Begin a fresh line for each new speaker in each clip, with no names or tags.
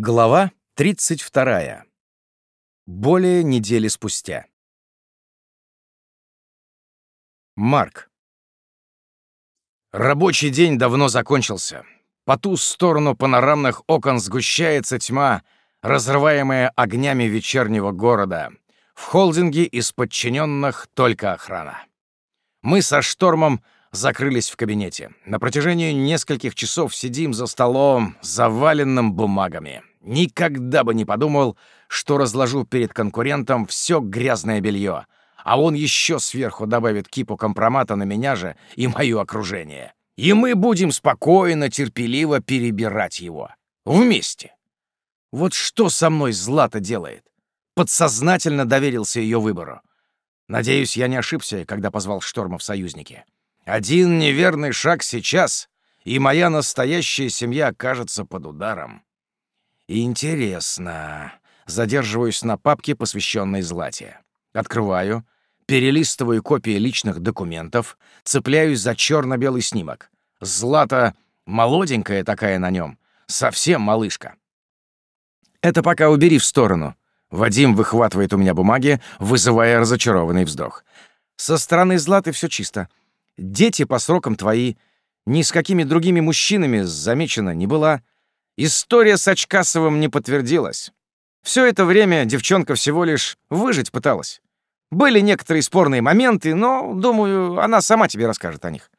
Глава 32. Более недели спустя. Марк. Рабочий день давно закончился. По ту сторону панорамных окон сгущается тьма, разрываемая огнями вечернего города. В холдинге из подчиненных только охрана. Мы со Штормом закрылись в кабинете. На протяжении нескольких часов сидим за столом, заваленным бумагами. Никогда бы не подумал, что разложу перед конкурентом все грязное белье, а он еще сверху добавит кипу компромата на меня же и мое окружение. И мы будем спокойно, терпеливо перебирать его. Вместе. Вот что со мной Злата делает? Подсознательно доверился ее выбору. Надеюсь, я не ошибся, когда позвал Шторма в союзники. Один неверный шаг сейчас, и моя настоящая семья окажется под ударом. Интересно. Задерживаюсь на папке, посвященной Злате. Открываю, перелистываю копии личных документов, цепляюсь за черно-белый снимок. Злата молоденькая такая на нем, совсем малышка. Это пока убери в сторону. Вадим выхватывает у меня бумаги, вызывая разочарованный вздох. Со стороны Златы все чисто. Дети по срокам твои. Ни с какими другими мужчинами замечена не была. История с Очкасовым не подтвердилась. Все это время девчонка всего лишь выжить пыталась. Были некоторые спорные моменты, но, думаю, она сама тебе расскажет о них.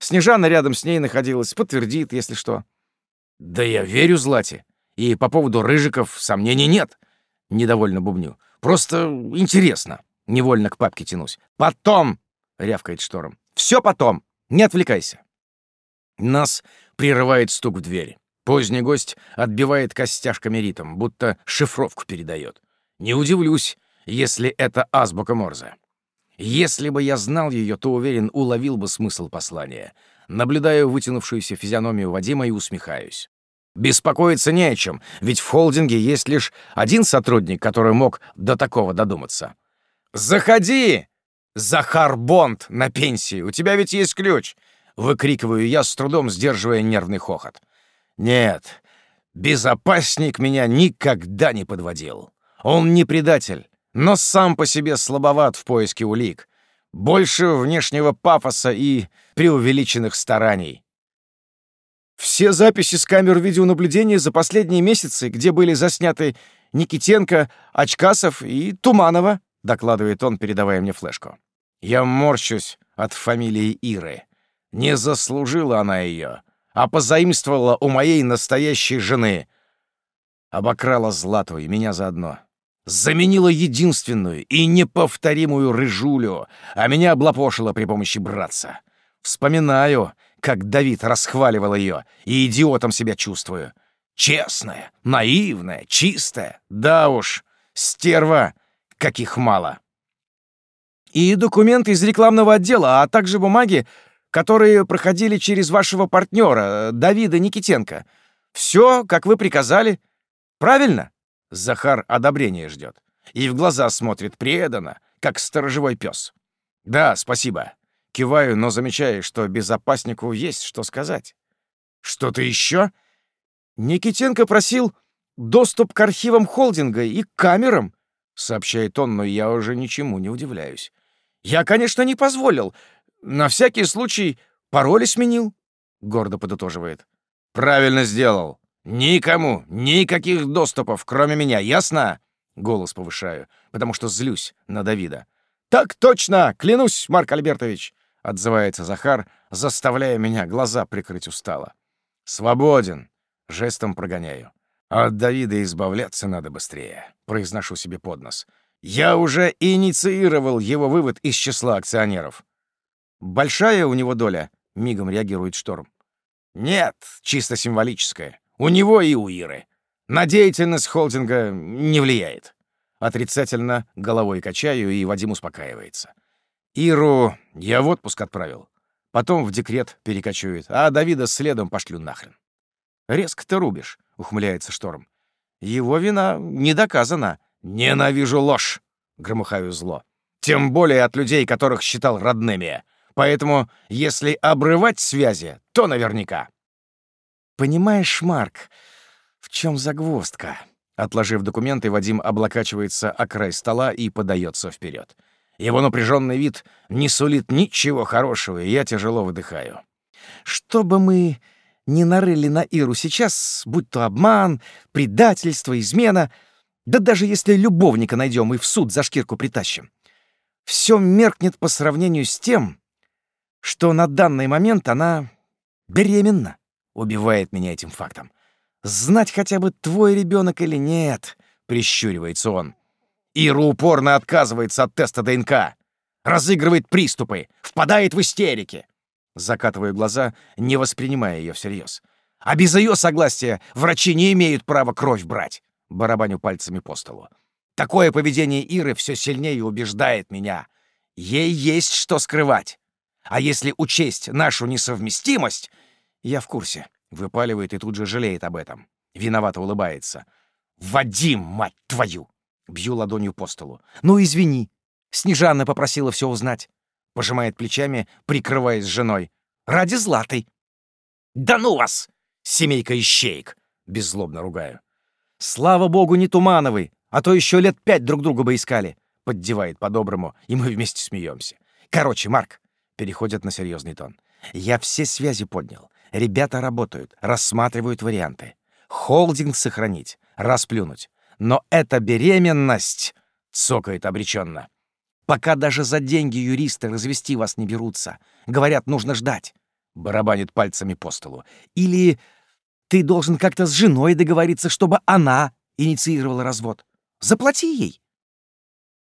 Снежана рядом с ней находилась, подтвердит, если что. Да я верю Злате. И по поводу рыжиков сомнений нет. Недовольно бубню. Просто интересно. Невольно к папке тянусь. Потом, рявкает шторм. Все потом. Не отвлекайся. Нас прерывает стук в двери. Поздний гость отбивает костяшками ритм, будто шифровку передает. Не удивлюсь, если это азбука Морзе. Если бы я знал ее, то, уверен, уловил бы смысл послания. Наблюдаю вытянувшуюся физиономию Вадима и усмехаюсь. Беспокоиться не о чем, ведь в холдинге есть лишь один сотрудник, который мог до такого додуматься. «Заходи! Захар Бонд на пенсии! У тебя ведь есть ключ!» — выкрикиваю я, с трудом сдерживая нервный хохот. Нет, безопасник меня никогда не подводил. Он не предатель, но сам по себе слабоват в поиске улик. Больше внешнего пафоса и преувеличенных стараний. Все записи с камер видеонаблюдения за последние месяцы, где были засняты Никитенко, Очкасов и Туманова, докладывает он, передавая мне флешку. Я морщусь от фамилии Иры. Не заслужила она ее а позаимствовала у моей настоящей жены. Обокрала Злату и меня заодно. Заменила единственную и неповторимую рыжулю, а меня облапошила при помощи братца. Вспоминаю, как Давид расхваливал ее, и идиотом себя чувствую. Честная, наивная, чистая. Да уж, стерва, каких мало. И документы из рекламного отдела, а также бумаги, которые проходили через вашего партнера, Давида Никитенко. Все, как вы приказали. Правильно?» Захар одобрение ждет. И в глаза смотрит преданно, как сторожевой пес. «Да, спасибо». Киваю, но замечаю, что безопаснику есть что сказать. «Что-то еще?» Никитенко просил доступ к архивам холдинга и к камерам, сообщает он, но я уже ничему не удивляюсь. Я, конечно, не позволил, на всякий случай пароли сменил, — гордо подытоживает. Правильно сделал. Никому, никаких доступов, кроме меня, ясно? Голос повышаю, потому что злюсь на Давида. Так точно, клянусь, Марк Альбертович, — отзывается Захар, заставляя меня глаза прикрыть устало. Свободен, жестом прогоняю. От Давида избавляться надо быстрее, произношу себе под нос. Я уже инициировал его вывод из числа акционеров. Большая у него доля, мигом реагирует Шторм. Нет, чисто символическая. У него и у Иры. На деятельность холдинга не влияет. Отрицательно головой качаю, и Вадим успокаивается. Иру я в отпуск отправил. Потом в декрет перекочует, а Давида следом пошлю нахрен. Резко ты рубишь, ухмыляется Шторм. Его вина не доказана. Ненавижу ложь, громыхаю зло. Тем более от людей, которых считал родными. Поэтому, если обрывать связи, то наверняка. Понимаешь, Марк, в чем загвоздка? Отложив документы, Вадим облокачивается о край стола и подается вперед. Его напряженный вид не сулит ничего хорошего, и я тяжело выдыхаю. Что бы мы ни нарыли на Иру сейчас, будь то обман, предательство, измена, да даже если любовника найдем и в суд за шкирку притащим, все меркнет по сравнению с тем, что на данный момент она беременна, убивает меня этим фактом. Знать хотя бы твой ребенок или нет, прищуривается он. Ира упорно отказывается от теста ДНК, разыгрывает приступы, впадает в истерики. Закатываю глаза, не воспринимая ее всерьез. А без ее согласия врачи не имеют права кровь брать. Барабаню пальцами по столу. Такое поведение Иры все сильнее убеждает меня. Ей есть что скрывать. А если учесть нашу несовместимость... Я в курсе. Выпаливает и тут же жалеет об этом. Виновато улыбается. «Вадим, мать твою!» Бью ладонью по столу. «Ну, извини. Снежанна попросила все узнать». Пожимает плечами, прикрываясь женой. «Ради Златой». «Да ну вас, семейка ищеек!» Беззлобно ругаю. «Слава богу, не Тумановой, а то еще лет пять друг друга бы искали», поддевает по-доброму, и мы вместе смеемся. «Короче, Марк», переходит на серьезный тон, «я все связи поднял. Ребята работают, рассматривают варианты. Холдинг сохранить, расплюнуть. Но эта беременность, цокает обреченно. Пока даже за деньги юристы развести вас не берутся. Говорят, нужно ждать. Барабанит пальцами по столу. Или ты должен как-то с женой договориться, чтобы она инициировала развод. Заплати ей.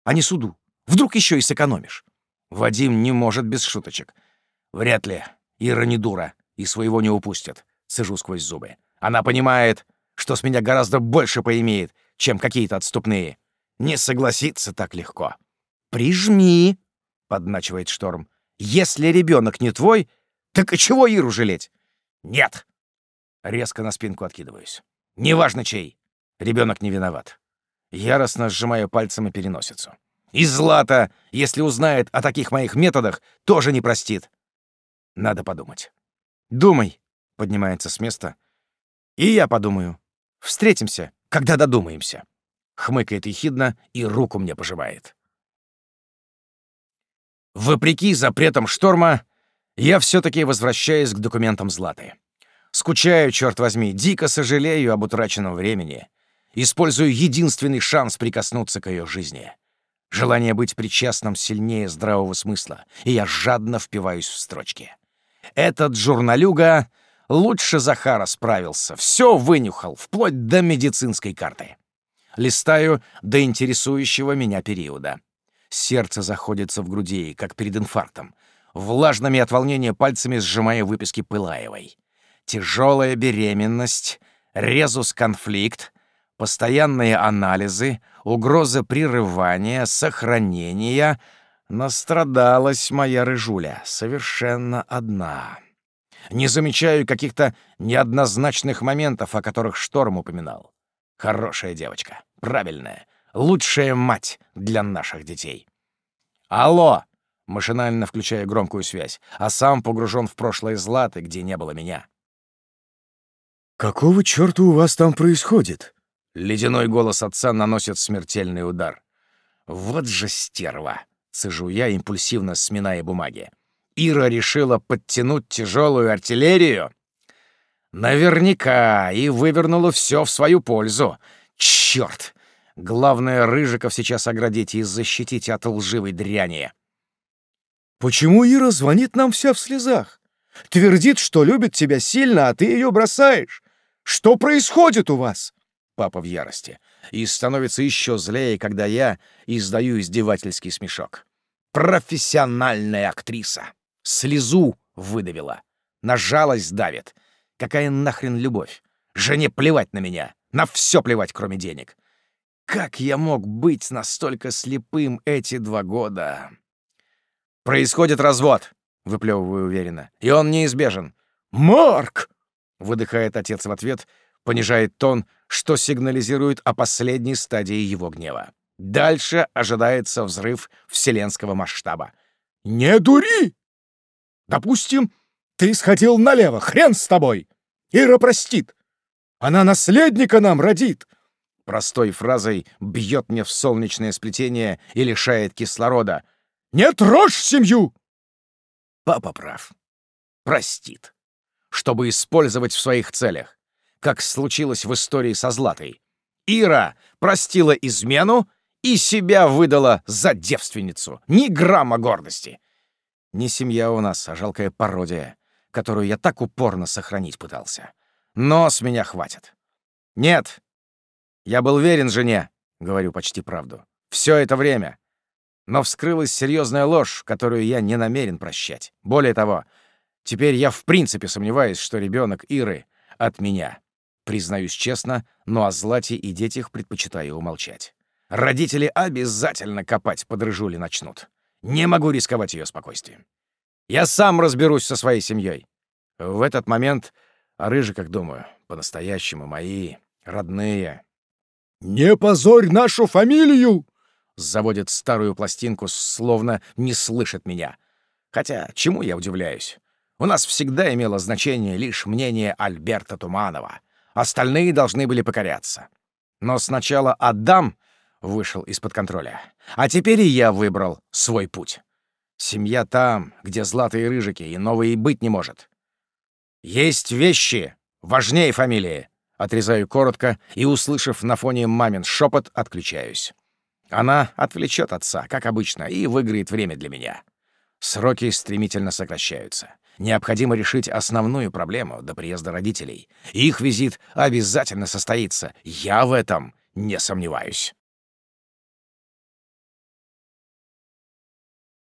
А не суду. Вдруг еще и сэкономишь. Вадим не может без шуточек. Вряд ли. Ира не дура и своего не упустит. Сижу сквозь зубы. Она понимает, что с меня гораздо больше поимеет, чем какие-то отступные. Не согласиться так легко. «Прижми!» — подначивает Шторм. «Если ребенок не твой, так и чего Иру жалеть?» «Нет!» Резко на спинку откидываюсь. «Неважно чей. Ребенок не виноват». Яростно сжимаю пальцем и переносицу. И Злата, если узнает о таких моих методах, тоже не простит. Надо подумать. «Думай», — поднимается с места. «И я подумаю. Встретимся, когда додумаемся». Хмыкает ехидно и руку мне пожимает. Вопреки запретам шторма, я все-таки возвращаюсь к документам Златы. Скучаю, черт возьми, дико сожалею об утраченном времени. Использую единственный шанс прикоснуться к ее жизни. Желание быть причастным сильнее здравого смысла, и я жадно впиваюсь в строчки. Этот журналюга лучше Захара справился, все вынюхал, вплоть до медицинской карты. Листаю до интересующего меня периода. Сердце заходится в груди, как перед инфарктом. Влажными от волнения пальцами сжимая выписки Пылаевой. Тяжелая беременность, резус-конфликт, постоянные анализы, угроза прерывания, сохранения. Настрадалась моя рыжуля, совершенно одна. Не замечаю каких-то неоднозначных моментов, о которых Шторм упоминал. Хорошая девочка, правильная, лучшая мать для наших детей. «Алло!» — машинально включая громкую связь, а сам погружен в прошлое Златы, где не было меня.
«Какого чёрта у вас там происходит?»
Ледяной голос отца наносит смертельный удар. «Вот же стерва!» — цежу я, импульсивно сминая бумаги. «Ира решила подтянуть тяжелую артиллерию?» Наверняка, и вывернула все в свою пользу. Черт! Главное, Рыжиков сейчас оградить и защитить от лживой дряни.
«Почему Ира звонит нам вся в слезах? Твердит, что любит тебя сильно, а ты ее бросаешь. Что происходит у вас?»
Папа в ярости. И становится еще злее, когда я издаю издевательский смешок. «Профессиональная актриса! Слезу выдавила. На жалость давит. Какая нахрен любовь? Жене плевать на меня. На все плевать, кроме денег. Как я мог быть настолько слепым эти два года? Происходит развод, выплевываю уверенно, и он неизбежен. «Марк!» — выдыхает отец в ответ, понижает тон, что сигнализирует о последней стадии его гнева. Дальше ожидается взрыв вселенского масштаба.
«Не дури! Допустим, ты сходил налево, хрен с тобой! Ира простит. Она наследника нам родит!»
Простой фразой бьет мне в солнечное сплетение и лишает кислорода.
«Не трожь семью!»
Папа прав. Простит. Чтобы использовать в своих целях, как случилось в истории со Златой. Ира простила измену и себя выдала за девственницу. Ни грамма гордости. Не семья у нас, а жалкая пародия, которую я так упорно сохранить пытался. Но с меня хватит. Нет, я был верен жене, говорю почти правду. Все это время. Но вскрылась серьезная ложь, которую я не намерен прощать. Более того, теперь я в принципе сомневаюсь, что ребенок Иры от меня. Признаюсь честно, но о Злате и детях предпочитаю умолчать. Родители обязательно копать под рыжули начнут. Не могу рисковать ее спокойствием. Я сам разберусь со своей семьей. В этот момент о рыжиках думаю, по-настоящему мои, родные,
«Не позорь нашу фамилию!»
Заводит старую пластинку, словно не слышит меня. Хотя, чему я удивляюсь? У нас всегда имело значение лишь мнение Альберта Туманова. Остальные должны были покоряться. Но сначала Адам вышел из-под контроля. А теперь и я выбрал свой путь. Семья там, где златые рыжики, и новые быть не может. Есть вещи важнее фамилии. Отрезаю коротко и, услышав на фоне мамин шепот, отключаюсь. Она отвлечет отца, как обычно, и выиграет время для меня. Сроки стремительно сокращаются. Необходимо решить основную проблему до приезда родителей. Их визит обязательно состоится. Я в этом не сомневаюсь.